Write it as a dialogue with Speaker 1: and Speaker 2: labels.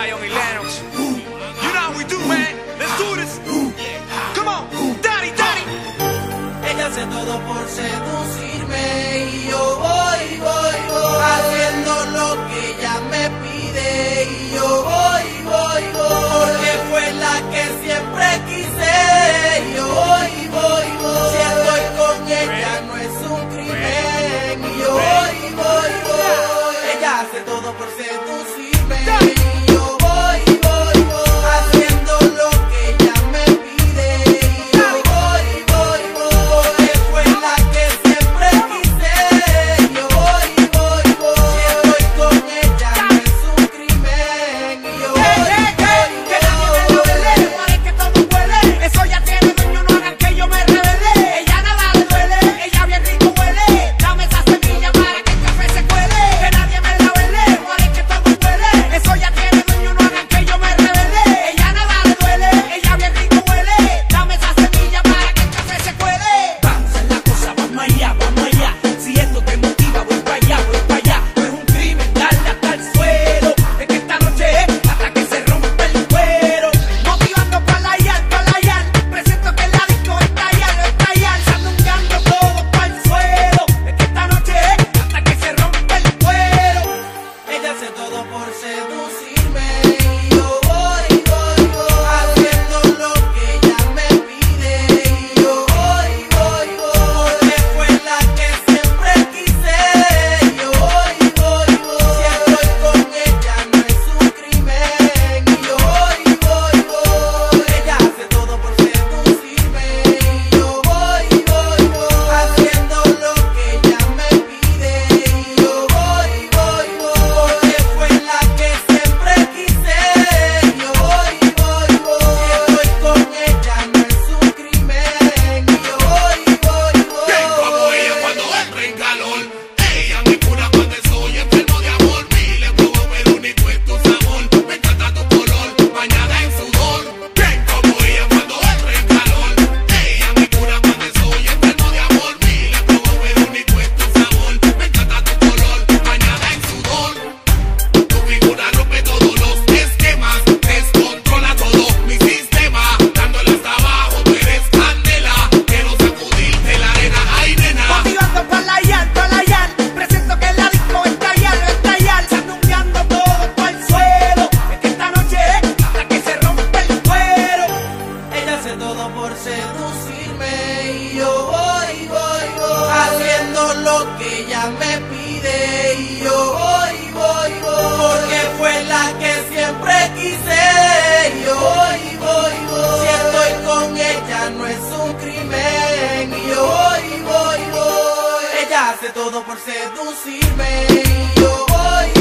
Speaker 1: Zion y Lennox. You know how we do, man. Let's do this. Come on, daddy, daddy.
Speaker 2: Ella hace todo por seducirme. me pide y yo voy, voy, voy. Porque fue la que siempre quise y yo voy, voy, voy. Si estoy con ella no es un crimen y yo voy, voy, voy. Ella hace todo por seducirme y yo voy.